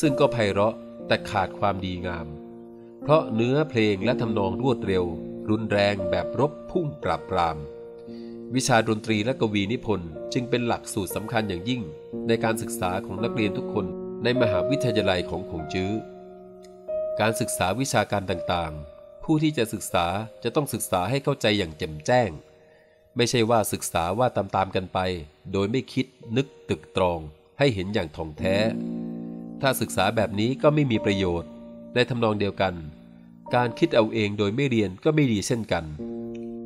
ซึ่งก็ไพเราะ แต่ขาดความดีงาม เพราะเนื้อเพลงและทำนองรวดเร็ว รุนแรงแบบรบพุ่งปราบปราม วิชาดนตรีและกวีนิพนธ์จึงเป็นหลักสูตรสำคัญอย่างยิ่ง ในการศึกษาของนักเรียนทุกคนในมหาวิทยาลัยของขงจื้อ การศึกษาวิชาการต่างๆ ผู้ที่จะศึกษาจะต้องศึกษาให้เข้าใจอย่างแจ่มแจ้ง ไม่ใช่ว่าศึกษาว่าตามๆกันไป โดยไม่คิดนึกตึกตรองให้เห็นอย่างท่องแท้ ถ้าศึกษาแบบนี้ก็ไม่มีประโยชน์ ในทำนองเดียวกัน การคิดเอาเองโดยไม่เรียนก็ไม่ดีเช่นกัน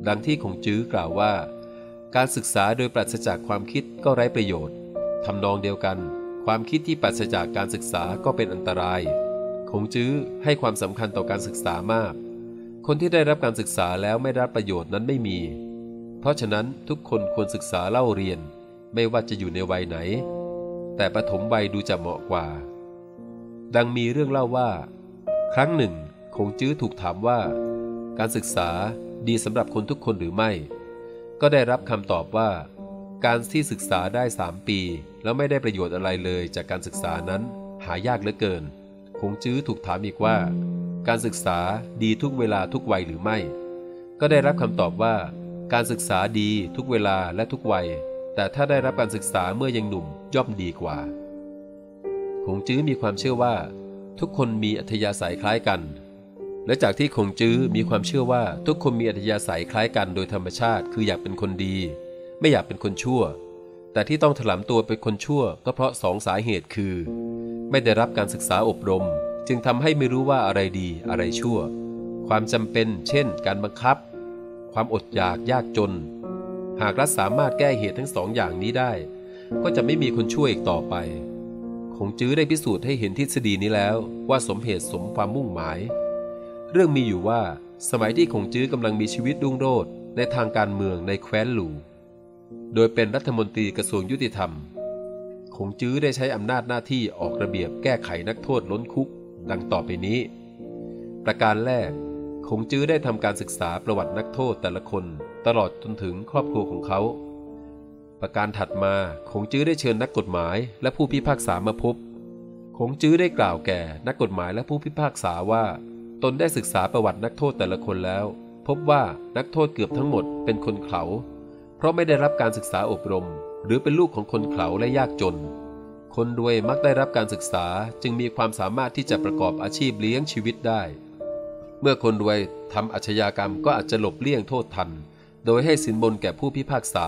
ดังที่คงจื้อกล่าวว่า การศึกษาโดยปราศจากความคิดก็ไร้ประโยชน์ทำนองเดียวกัน ความคิดที่ปราศจากการศึกษาก็เป็นอันตราย คงจื้อให้ความสำคัญต่อการศึกษามาก คนที่ได้รับการศึกษาแล้วไม่รับประโยชน์นั้นไม่มี เพราะฉะนั้นทุกคนควรศึกษาเล่าเรียน ไม่ว่าจะอยู่ในวัยไหน แต่ปฐมวัยดูจะเหมาะกว่า ดังมีเรื่องเล่าว่า ครั้งหนึ่งคงจื้อถูกถามว่า การศึกษาดีสำหรับคนทุกคนหรือไม่ ก็ได้รับคำตอบว่า การที่ศึกษาได้สามปี แล้วไม่ได้ประโยชน์อะไรเลยจากการศึกษานั้นหายากเหลือเกิน คงจื้อถูกถามอีกว่า การศึกษาดีทุกเวลาทุกวัยหรือไม่ ก็ได้รับคำตอบว่า การศึกษาดีทุกเวลาและทุกวัย แต่ถ้าได้รับการศึกษาเมื่อยังหนุ่มย่อมดีกว่า คงจื้อมีความเชื่อว่า ทุกคนมีอัธยาศัยคล้ายกัน และจากที่คงจื้อมีความเชื่อว่าทุกคนมีอัธยาศัยคล้ายกันโดยธรรมชาติ คืออยากเป็นคนดี ไม่อยากเป็นคนชั่ว แต่ที่ต้องถลำตัวเป็นคนชั่ว ก็เพราะสองสาเหตุคือ ไม่ได้รับการศึกษาอบรม จึงทำให้ไม่รู้ว่าอะไรดีอะไรชั่ว ความจำเป็น เช่น การบังคับ ความอดอยากยากจน หากรัฐสามารถแก้เหตุทั้งสองอย่างนี้ได้ก็จะไม่มีคนช่วยอีกต่อไป คงจื้อได้พิสูจน์ให้เห็นทฤษฎีนี้แล้วว่าสมเหตุสมความมุ่งหมาย เรื่องมีอยู่ว่าสมัยที่คงจื้อกำลังมีชีวิตรุ่งโรจน์ในทางการเมืองในแคว้นหลู โดยเป็นรัฐมนตรีกระทรวงยุติธรรม คงจื้อได้ใช้อำนาจหน้าที่ออกระเบียบแก้ไขนักโทษล้นคุก ดังต่อไปนี้ ประการแรกคงจื้อได้ทำการศึกษาประวัตินักโทษแต่ละคน ตลอดจนถึงครอบครัวของเขา ประการถัดมาคงจื้อได้เชิญนักกฎหมายและผู้พิพากษามาพบคงจื้อได้กล่าวแก่นักกฎหมายและผู้พิพากษาว่า ตนได้ศึกษาประวัตินักโทษแต่ละคนแล้ว พบว่านักโทษเกือบทั้งหมดเป็นคนเขา เพราะไม่ได้รับการศึกษาอบรม หรือเป็นลูกของคนเขาและยากจน คนรวยมักได้รับการศึกษาจึงมีความสามารถที่จะประกอบอาชีพเลี้ยงชีวิตได้ เมื่อคนรวยทำอาชญากรรมก็อาจจะหลบเลี่ยงโทษทัน โดยให้สินบนแก่ผู้พิพากษา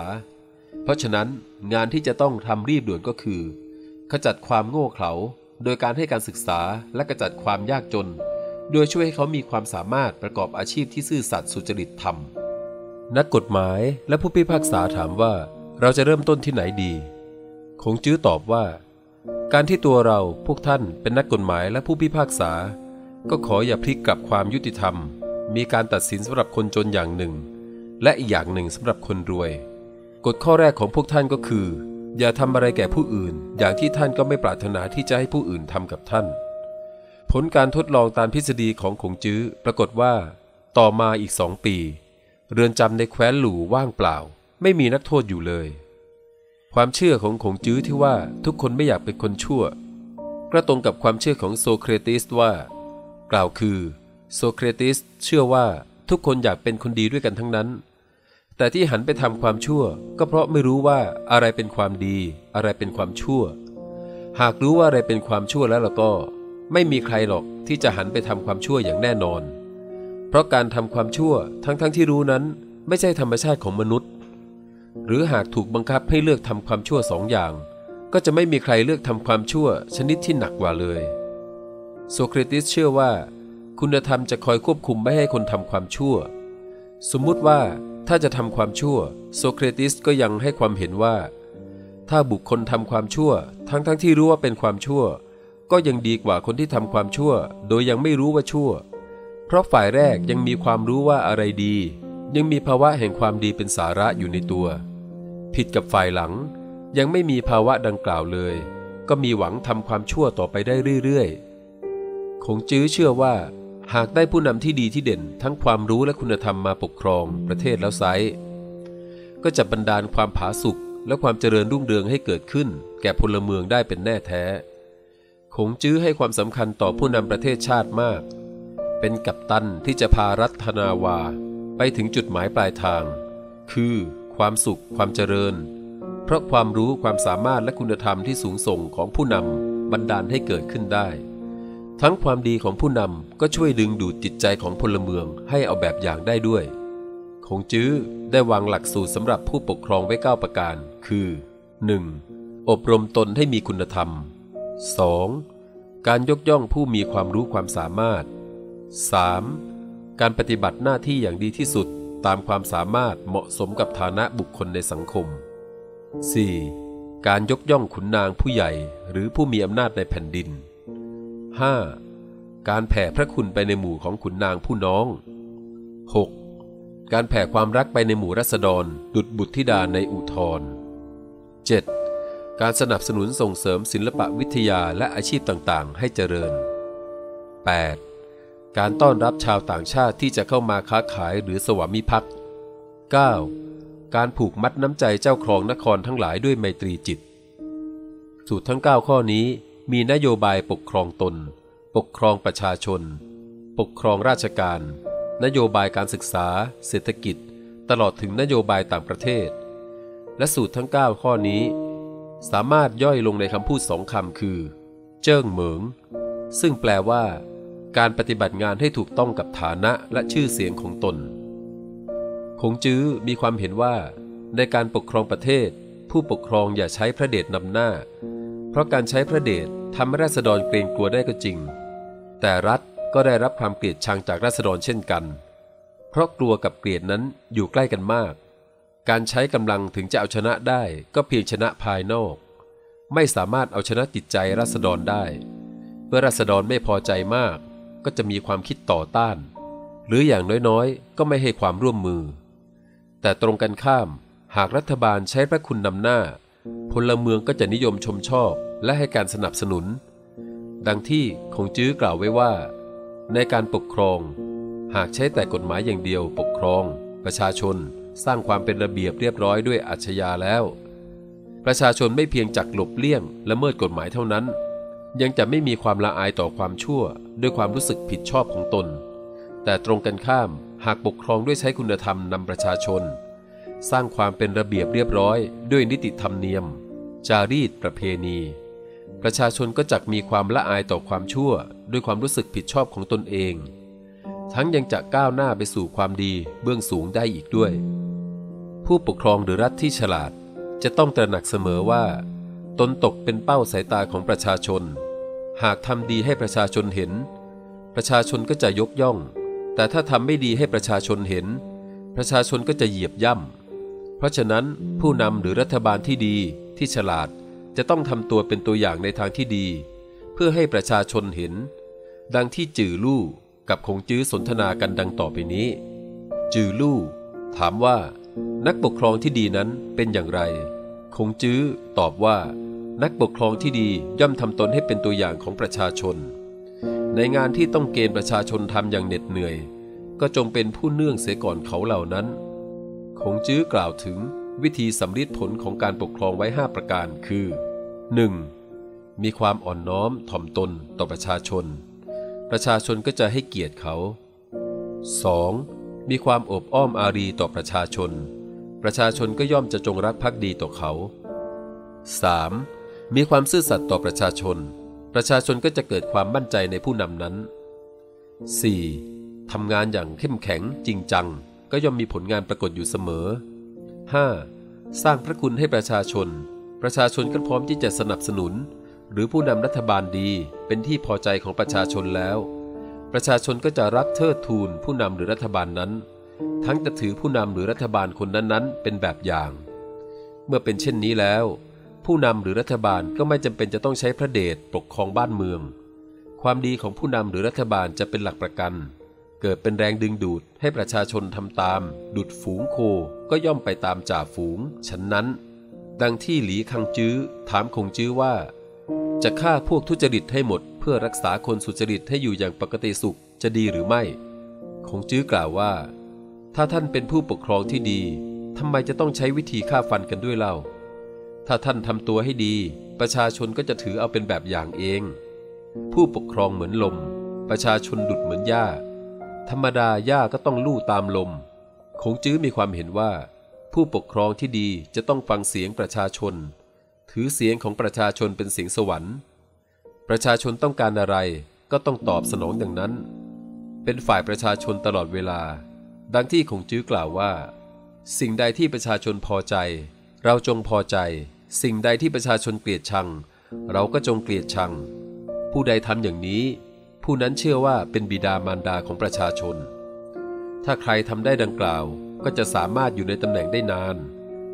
เพราะฉะนั้นงานที่จะต้องทำรีบด่วนก็คือ ขจัดความโง่เขลาโดยการให้การศึกษาและกระจัดความยากจน โดยช่วยให้เขามีความสามารถประกอบอาชีพที่ซื่อสัตย์สุจริตธรรม นักกฎหมายและผู้พิพากษาถามว่า เราจะเริ่มต้นที่ไหนดีคงจื้อตอบว่า การที่ตัวเราพวกท่านเป็นนักกฎหมายและผู้พิพากษา ก็ขออย่าพลิกกลับความยุติธรรม มีการตัดสินสำหรับคนจนอย่างหนึ่ง และอีกอย่างหนึ่งสำหรับคนรวย กฎข้อแรกของพวกท่านก็คือ อย่าทำอะไรแก่ผู้อื่น อย่างที่ท่านก็ไม่ปรารถนาที่จะให้ผู้อื่นทำกับท่าน ผลการทดลองตามทฤษฎีของขงจื้อปรากฏว่า ต่อมาอีกสองปี เรือนจำในแคว้นหลู่ว่างเปล่า ไม่มีนักโทษอยู่เลย ความเชื่อของขงจื้อที่ว่าทุกคนไม่อยากเป็นคนชั่ว กระตรงกับความเชื่อของโซเครติสว่า กล่าวคือ โซเครติสเชื่อว่าทุกคนอยากเป็นคนดีด้วยกันทั้งนั้น แต่ที่หันไปทำความชั่ว ก็เพราะไม่รู้ว่าอะไรเป็นความดี อะไรเป็นความชั่ว หากรู้ว่าอะไรเป็นความชั่วแล้วเราก็ ไม่มีใครหรอกที่จะหันไปทำความชั่วอย่างแน่นอน เพราะการทำความชั่วทั้งๆทที่รู้นั้น ไม่ใช่ธรรมชาติของมนุษย์ หรือหากถูกบังคับให้เลือกทำความชั่วสองอย่าง ก็จะไม่มีใครเลือกทำความชั่วชนิดที่หนักกว่าเลย โซเครติสเชื่อว่า คุณธรรมจะคอยควบคุมไม่ให้คนทำความชั่ว สมมุติว่า ถ้าจะทำความชั่ว โซเครติสก็ยังให้ความเห็นว่า ถ้าบุคคลทำความชั่ว ทั้งๆทที่รู้ว่าเป็นความชั่ว ก็ยังดีกว่าคนที่ทำความชั่ว โดยยังไม่รู้ว่าชั่ว เพราะฝ่ายแรกยังมีความรู้ว่าอะไรดี ยังมีภาวะแห่งความดีเป็นสาระอยู่ในตัว ผิดกับฝ่ายหลัง ยังไม่มีภาวะดังกล่าวเลย ก็มีหวังทำความชั่วต่อไปได้เรื่อยๆคงจื้อเชื่อว่า หากได้ผู้นำที่ดีที่เด่น ทั้งความรู้และคุณธรรมมาปกครองประเทศแล้วไซก็จะบันดาลความผาสุกและความเจริญรุ่งเรืองให้เกิดขึ้น แก่พลเมืองได้เป็นแน่แท้ คงจื้อให้ความสำคัญต่อผู้นำประเทศชาติมาก เป็นกัปตันที่จะพารัฐนาวา ไปถึงจุดหมายปลายทาง คือ ความสุข ความเจริญ เพราะความรู้ความสามารถและคุณธรรมที่สูงส่งของผู้นำบันดาลให้เกิดขึ้นได้ ทั้งความดีของผู้นำก็ช่วยดึงดูดจิตใจของพลเมืองให้เอาแบบอย่างได้ด้วยคงจื้อได้วางหลักสูตรสำหรับผู้ปกครองไว้เก้าประการ คือ 1. อบรมตนให้มีคุณธรรม 2. การยกย่องผู้มีความรู้ความสามารถ 3. การปฏิบัติหน้าที่อย่างดีที่สุดตามความสามารถเหมาะสมกับฐานะบุคคลในสังคม 4. การยกย่องขุนนางผู้ใหญ่หรือผู้มีอำนาจในแผ่นดิน 5. การแผ่พระคุณไปในหมู่ของขุนนางผู้น้อง 6. การแผ่ความรักไปในหมู่รัษฎร ดุดบุตรธิดาในอุทร 7. การสนับสนุนส่งเสริมศิลปะวิทยาและอาชีพต่างๆ ให้เจริญ 8. การต้อนรับชาวต่างชาติที่จะเข้ามาค้าขายหรือสวามิภักดิ์ 9. การผูกมัดน้ำใจเจ้าครองนครทั้งหลายด้วยไมตรีจิต สูตรทั้ง 9 ข้อนี้ มีนโยบายปกครองตน ปกครองประชาชน ปกครองราชการ นโยบายการศึกษา เศรษฐกิจ ตลอดถึงนโยบายต่างประเทศ และสูตรทั้ง 9 ข้อนี้ สามารถย่อยลงในคำพูดสองคำคือ เจิ้งเหมิง ซึ่งแปลว่า การปฏิบัติงานให้ถูกต้องกับฐานะและชื่อเสียงของตนคงจื้อมีความเห็นว่า ในการปกครองประเทศ ผู้ปกครองอย่าใช้พระเดชนำหน้า เพราะการใช้พระเดช ทำให้ราษฎรเกรงกลัวได้ก็จริง แต่รัฐก็ได้รับความเกลียดชังจากราษฎรเช่นกัน เพราะกลัวกับเกลียดนั้นอยู่ใกล้กันมาก การใช้กำลังถึงจะเอาชนะได้ก็เพียงชนะภายนอก ไม่สามารถเอาชนะจิตใจราษฎรได้ เมื่อราษฎรไม่พอใจมาก ก็จะมีความคิดต่อต้าน หรืออย่างน้อยๆ ก็ไม่ให้ความร่วมมือ แต่ตรงกันข้าม หากรัฐบาลใช้พระคุณนำหน้า พลเมืองก็จะนิยมชมชอบ และให้การสนับสนุน ดังที่คงจื้อกล่าวไว้ว่า ในการปกครอง หากใช้แต่กฎหมายอย่างเดียวปกครอง ประชาชนสร้างความเป็นระเบียบเรียบร้อยด้วยอัจฉริยะแล้ว ประชาชนไม่เพียงจักหลบเลี่ยงละเมิดกฎหมายเท่านั้น ยังจะไม่มีความละอายต่อความชั่ว ด้วยความรู้สึกผิดชอบของตน แต่ตรงกันข้ามหากปกครองด้วยใช้คุณธรรมนำประชาชน สร้างความเป็นระเบียบเรียบร้อย ด้วยนิติธรรมเนียม จารีตประเพณี ประชาชนก็จักมีความละอายต่อความชั่ว ด้วยความรู้สึกผิดชอบของตนเอง ทั้งยังจะก้าวหน้าไปสู่ความดีเบื้องสูงได้อีกด้วย ผู้ปกครองหรือรัฐที่ฉลาด จะต้องตระหนักเสมอว่า ตนตกเป็นเป้าสายตาของประชาชน หากทำดีให้ประชาชนเห็น ประชาชนก็จะยกย่อง แต่ถ้าทำไม่ดีให้ประชาชนเห็น ประชาชนก็จะเหยียบย่ำเพราะฉะนั้นผู้นำหรือรัฐบาลที่ดีที่ฉลาด จะต้องทำตัวเป็นตัวอย่างในทางที่ดี เพื่อให้ประชาชนเห็น ดังที่จือลู่กับคงจื้อสนทนากันดังต่อไปนี้ จือลู่ถามว่า นักปกครองที่ดีนั้นเป็นอย่างไร คงจื้อตอบว่า นักปกครองที่ดีย่อมทำตนให้เป็นตัวอย่างของประชาชน ในงานที่ต้องเกณฑ์ประชาชนทำอย่างเหน็ดเหนื่อย ก็จงเป็นผู้เนื่องเสียก่อนเขาเหล่านั้น คงจื้อกล่าวถึงวิธีสำลิดผลของการปกครองไว้ 5 ประการคือ 1. มีความอ่อนน้อมถ่อมตนต่อประชาชน ประชาชนก็จะให้เกียรติเขา 2. มีความอบอ้อมอารีต่อประชาชน ประชาชนก็ย่อมจะจงรักภักดีต่อเขา 3. มีความซื่อสัตย์ต่อประชาชน ประชาชนก็จะเกิดความมั่นใจในผู้นำนั้น 4. ทำงานอย่างเข้มแข็งจริงจัง ก็ย่อมมีผลงานปรากฏอยู่เสมอ 5. สร้างพระคุณให้ประชาชน ประชาชนก็พร้อมที่จะสนับสนุน หรือผู้นำรัฐบาลดีเป็นที่พอใจของประชาชนแล้ว ประชาชนก็จะรักเทิดทูนผู้นำหรือรัฐบาลนั้น ทั้งจะถือผู้นำหรือรัฐบาลคนนั้นๆ เป็นแบบอย่าง เมื่อเป็นเช่นนี้แล้ว ผู้นำหรือรัฐบาลก็ไม่จำเป็นจะต้องใช้พระเดชปกครองบ้านเมือง ความดีของผู้นำหรือรัฐบาลจะเป็นหลักประกัน เกิดเป็นแรงดึงดูดให้ประชาชนทำตาม ดุดฝูงโคก็ย่อมไปตามจ่าฝูงฉันนั้น ดังที่หลีคังจื้อถามคงจื้อว่า จะฆ่าพวกทุจริตให้หมด เพื่อรักษาคนสุจริตให้อยู่อย่างปกติสุขจะดีหรือไม่ คงจื้อกล่าวว่า ถ้าท่านเป็นผู้ปกครองที่ดีทำไมจะต้องใช้วิธีฆ่าฟันกันด้วยเล่า ถ้าท่านทำตัวให้ดี ประชาชนก็จะถือเอาเป็นแบบอย่างเอง ผู้ปกครองเหมือนลม ประชาชนดุดเหมือนหญ้า ธรรมดาหญ้าก็ต้องลู่ตามลมคงจื้อมีความเห็นว่า ผู้ปกครองที่ดีจะต้องฟังเสียงประชาชน ถือเสียงของประชาชนเป็นเสียงสวรรค์ ประชาชนต้องการอะไรก็ต้องตอบสนองอย่างนั้น เป็นฝ่ายประชาชนตลอดเวลา ดังที่คงจื้อกล่าวว่า สิ่งใดที่ประชาชนพอใจ เราจงพอใจ สิ่งใดที่ประชาชนเกลียดชัง เราก็จงเกลียดชัง ผู้ใดทำอย่างนี้ ผู้นั้นเชื่อว่าเป็นบิดามารดาของประชาชน ถ้าใครทำได้ดังกล่าว ก็จะสามารถอยู่ในตำแหน่งได้นาน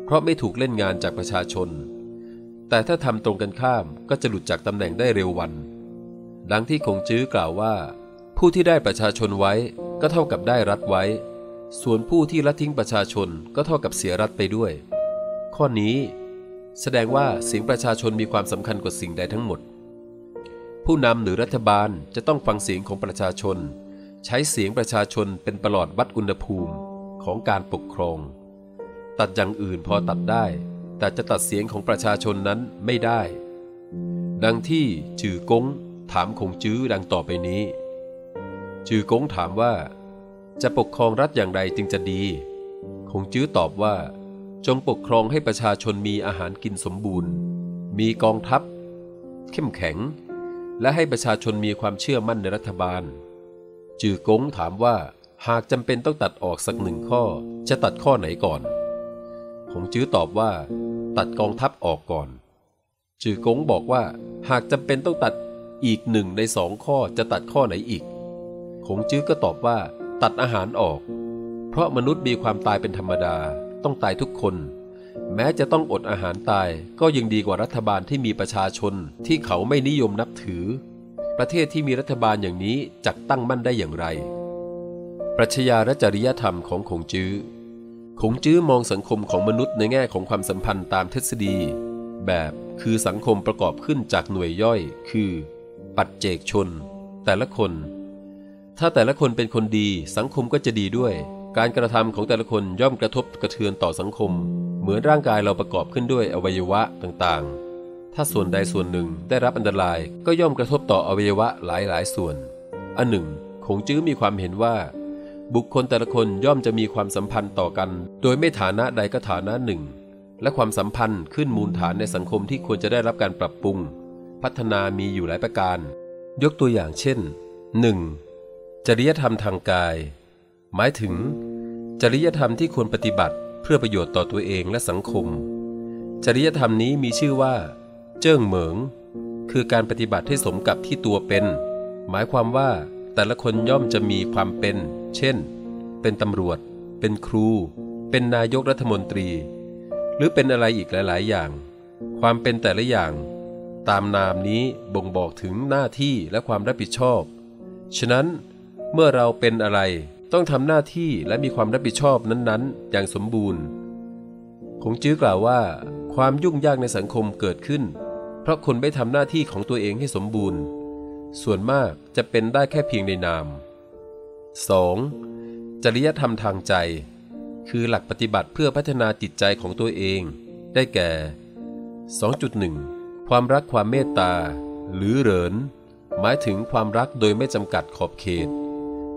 เพราะไม่ถูกเล่นงานจากประชาชน แต่ถ้าทำตรงกันข้ามก็จะหลุดจากตำแหน่งได้เร็ววัน ดังที่คงจื้อกล่าวว่า ผู้ที่ได้ประชาชนไว้ก็เท่ากับได้รัฐไว้ ส่วนผู้ที่ละทิ้งประชาชนก็เท่ากับเสียรัฐไปด้วย ข้อนี้ แสดงว่าเสียงประชาชนมีความสำคัญกว่าสิ่งใดทั้งหมด ผู้นำหรือรัฐบาลจะต้องฟังเสียงของประชาชน ใช้เสียงประชาชนเป็นประหลอดวัดอุณหภูมิ ของการปกครอง ตัดอย่างอื่นพอตัดได้ แต่จะตัดเสียงของประชาชนนั้นไม่ได้ ดังที่จือกงถามคงจื้อดังต่อไปนี้ จือกงถามว่า จะปกครองรัฐอย่างไรจึงจะดี คงจื้อตอบว่า จงปกครองให้ประชาชนมีอาหารกินสมบูรณ์ มีกองทัพ เข้มแข็ง และให้ประชาชนมีความเชื่อมั่นในรัฐบาล จือกงถามว่า หากจำเป็นต้องตัดออกสักหนึ่งข้อ จะตัดข้อไหนก่อนคงจื้อตอบว่า ตัดกองทัพออกก่อน จือกงบอกว่า หากจำเป็นต้องตัดอีกหนึ่งในสองข้อจะตัดข้อไหนอีกคงจื้อก็ตอบว่า ตัดอาหารออก เพราะมนุษย์มีความตายเป็นธรรมดา ต้องตายทุกคน แม้จะต้องอดอาหารตายก็ยังดีกว่ารัฐบาลที่มีประชาชนที่เขาไม่นิยมนับถือ ประเทศที่มีรัฐบาลอย่างนี้จักตั้งมั่นได้อย่างไร ปรัชญาและจริยธรรมของคงจื้อคงจื้อมองสังคมของมนุษย์ในแง่ของความสัมพันธ์ตามทฤษฎี แบบคือสังคมประกอบขึ้นจากหน่วยย่อย คือ ปัจเจกชน แต่ละคน ถ้าแต่ละคนเป็นคนดีสังคมก็จะดีด้วย การกระทำของแต่ละคนย่อมกระทบกระเทือนต่อสังคม เหมือนร่างกายเราประกอบขึ้นด้วยอวัยวะต่างๆ ถ้าส่วนใดส่วนหนึ่งได้รับอันตรายก็ย่อมกระทบต่ออวัยวะหลายๆ ส่วน อันหนึ่งคงจื้อมีความเห็นว่า บุคคลแต่ละคนย่อมจะมีความสัมพันธ์ต่อกัน โดยไม่ฐานะใดก็ฐานะหนึ่ง และความสัมพันธ์ขึ้นมูลฐานในสังคมที่ควรจะได้รับการปรับปรุง พัฒนามีอยู่หลายประการ ยกตัวอย่างเช่น 1. จริยธรรมทางกาย หมายถึง จริยธรรมที่ควรปฏิบัติเพื่อประโยชน์ต่อตัวเองและสังคม จริยธรรมนี้มีชื่อว่า เจิ้งเหมิง คือการปฏิบัติให้สมกับที่ตัวเป็น หมายความว่า แต่ละคนย่อมจะมีความเป็น เช่น เป็นตำรวจ เป็นครู เป็นนายกรัฐมนตรี หรือเป็นอะไรอีกหลาย ๆ อย่าง ความเป็นแต่ละอย่าง ตามนามนี้บ่งบอกถึงหน้าที่และความรับผิดชอบ ฉะนั้นเมื่อเราเป็นอะไรต้องทำหน้าที่และมีความรับผิดชอบนั้นๆ อย่างสมบูรณ์คงจื้อกล่าวว่า ความยุ่งยากในสังคมเกิดขึ้น เพราะคนไม่ทำหน้าที่ของตัวเองให้สมบูรณ์ ส่วนมากจะเป็นได้แค่เพียงในนาม 2. จริยธรรมทางใจ คือหลักปฏิบัติเพื่อพัฒนาจิตใจของตัวเอง ได้แก่ 2.1 ความรักความเมตตา หรือเหรินหมายถึงความรักโดยไม่จำกัดขอบเขต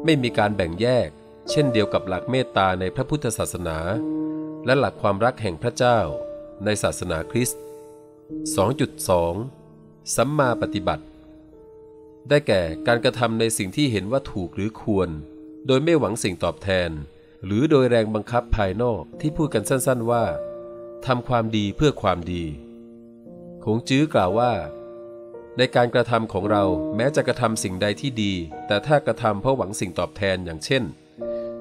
ไม่มีการแบ่งแยก เช่นเดียวกับหลักเมตตาในพระพุทธศาสนา และหลักความรักแห่งพระเจ้า ในศาสนาคริสต์ 2.2 สัมมาปฏิบัติ ได้แก่การกระทำในสิ่งที่เห็นว่าถูกหรือควร โดยไม่หวังสิ่งตอบแทน หรือโดยแรงบังคับภายนอกที่พูดกันสั้นๆว่าทำความดีเพื่อความดีคงจื้อกล่าวว่า ในการกระทำของเราแม้จะกระทำสิ่งใดที่ดี แต่ถ้ากระทำเพราะหวังสิ่งตอบแทนอย่างเช่น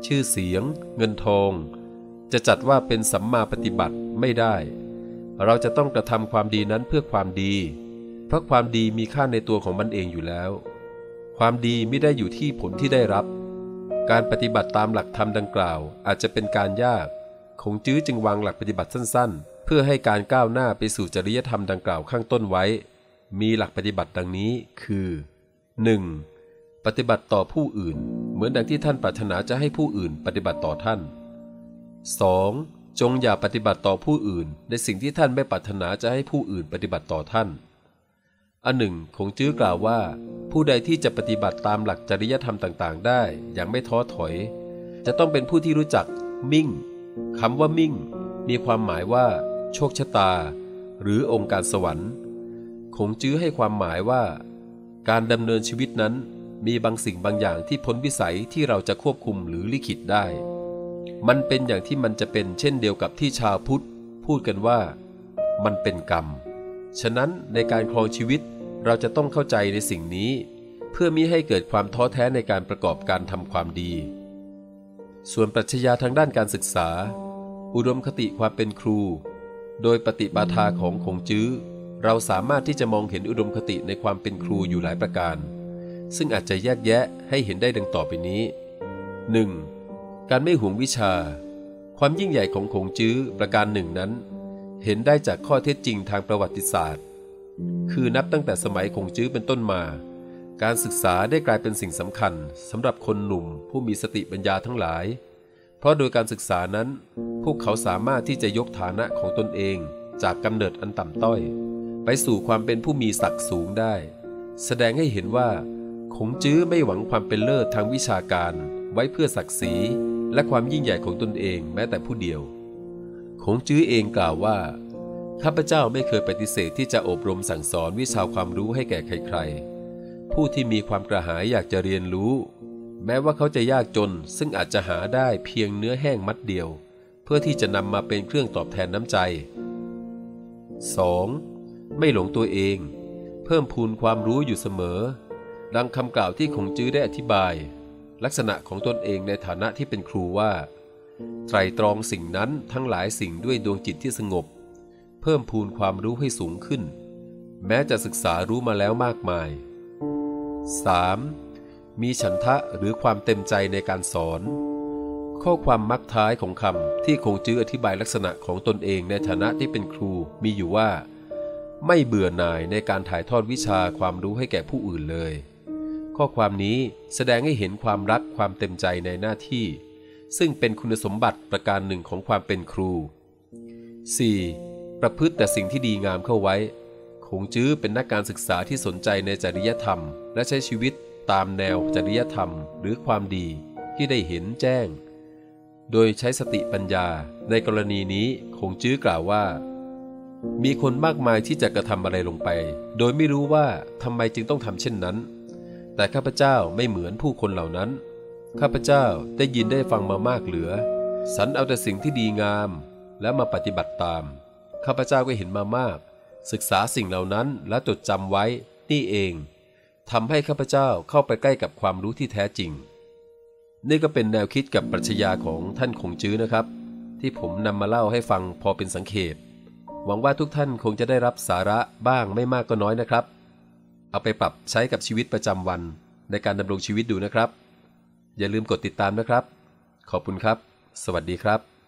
ชื่อเสียง เงินทอง จะจัดว่าเป็นสัมมาปฏิบัติไม่ได้ เราจะต้องกระทำความดีนั้นเพื่อความดี เพราะความดีมีค่าในตัวของมันเองอยู่แล้ว ความดีไม่ได้อยู่ที่ผลที่ได้รับ การปฏิบัติตามหลักธรรมดังกล่าว อาจจะเป็นการยากคงจื้อจึงวางหลักปฏิบัติสั้น ๆ เพื่อให้การก้าวหน้าไปสู่จริยธรรมดังกล่าวข้างต้นไว้ มีหลักปฏิบัติดังนี้คือ 1. ปฏิบัติต่อผู้อื่น เหมือนดังที่ท่านปรารถนาจะให้ผู้อื่นปฏิบัติต่อท่าน 2. จงอย่าปฏิบัติต่อผู้อื่น ในสิ่งที่ท่านไม่ปรารถนาจะให้ผู้อื่นปฏิบัติต่อท่าน อันหนึ่งคงจื้อกล่าวว่า ผู้ใดที่จะปฏิบัติตามหลักจริยธรรมต่างๆ ได้อย่างไม่ท้อถอย จะต้องเป็นผู้ที่รู้จัก มิ่งคำว่ามิ่ง มีความหมายว่า โชคชะตา หรือองค์การสวรรค์คงจื้อให้ความหมายว่า การดำเนินชีวิตนั้นมีบางสิ่งบางอย่างที่พ้นวิสัยที่เราจะควบคุมหรือลิขิตได้ มันเป็นอย่างที่มันจะเป็นเช่นเดียวกับที่ชาวพุทธ พูดกันว่า มันเป็นกรรม ฉะนั้นในการครองชีวิตเราจะต้องเข้าใจในสิ่งนี้ เพื่อมิให้เกิดความท้อแท้ในการประกอบการทำความดี ส่วนปรัชญาทางด้านการศึกษา อุดมคติความเป็นครู โดยปฏิปาทาของคงจื้อ เราสามารถที่จะมองเห็นอุดมคติในความเป็นครูอยู่หลายประการ ซึ่งอาจจะแยกแยะให้เห็นได้ดังต่อไปนี้ 1. การไม่หวงวิชา ความยิ่งใหญ่ของคงจื้อประการหนึ่งนั้น เห็นได้จากข้อเท็จจริงทางประวัติศาสตร์ คือนับตั้งแต่สมัยคงจื้อเป็นต้นมา การศึกษาได้กลายเป็นสิ่งสำคัญสำหรับคนหนุ่มผู้มีสติปัญญาทั้งหลาย เพราะโดยการศึกษานั้น พวกเขาสามารถที่จะยกฐานะของตนเอง จากกำเนิดอันต่ำต้อย ไปสู่ความเป็นผู้มีศักดิ์สูงได้ แสดงให้เห็นว่าคงจื้อไม่หวังความเป็นเลิศทางวิชาการ ไว้เพื่อศักดิ์ศรีและความยิ่งใหญ่ของตนเองแม้แต่ผู้เดียว คงจื้อเองกล่าวว่าข้าพเจ้าไม่เคยปฏิเสธที่จะอบรมสั่งสอนวิชาความรู้ให้แก่ใครๆ ผู้ที่มีความกระหายอยากจะเรียนรู้ แม้ว่าเขาจะยากจน ซึ่งอาจจะหาได้เพียงเนื้อแห้งมัดเดียว เพื่อที่จะนำมาเป็นเครื่องตอบแทนน้ำใจ 2. ไม่หลงตัวเอง เพิ่มพูนความรู้อยู่เสมอ ดังคำกล่าวที่คงจื้อได้อธิบาย ลักษณะของตนเองในฐานะที่เป็นครูว่า ไตรตรองสิ่งนั้นทั้งหลายสิ่งด้วยดวงจิตที่สงบ เพิ่มพูนความรู้ให้สูงขึ้น แม้จะศึกษารู้มาแล้วมากมาย 3. มีฉันทะหรือความเต็มใจในการสอน ข้อความมักท้ายของคำที่คงจื้ออธิบายลักษณะของตนเองในฐานะที่เป็นครูมีอยู่ว่า ไม่เบื่อหน่ายในการถ่ายทอดวิชาความรู้ให้แก่ผู้อื่นเลย ข้อความนี้แสดงให้เห็นความรักความเต็มใจในหน้าที่ ซึ่งเป็นคุณสมบัติประการหนึ่งของความเป็นครู 4. ประพฤติแต่สิ่งที่ดีงามเข้าไว้ คงจื้อเป็นนักการศึกษาที่สนใจในจริยธรรม และใช้ชีวิตตามแนวจริยธรรม หรือความดีที่ได้เห็นแจ้ง โดยใช้สติปัญญา ในกรณีนี้คงจื้อกล่าวว่า มีคนมากมายที่จะกระทำอะไรลงไป โดยไม่รู้ว่าทำไมจึงต้องทำเช่นนั้น แต่ข้าพเจ้าไม่เหมือนผู้คนเหล่านั้น ข้าพเจ้าได้ยินได้ฟังมามากเหลือสรรเอาแต่สิ่งที่ดีงามแล้วมาปฏิบัติตาม ข้าพเจ้าก็เห็นมามาก ศึกษาสิ่งเหล่านั้นและจดจำไว้นี่เองทำให้ข้าพเจ้าเข้าไปใกล้กับความรู้ที่แท้จริง นี่ก็เป็นแนวคิดกับปรัชญาของท่านคงจื้อนะครับ ที่ผมนำมาเล่าให้ฟังพอเป็นสังเขปหวังว่าทุกท่านคงจะได้รับสาระบ้างไม่มากก็น้อยนะครับ เอาไปปรับใช้กับชีวิตประจำวันในการดำรงชีวิตดูนะครับ อย่าลืมกดติดตามนะครับ ขอบคุณครับ สวัสดีครับ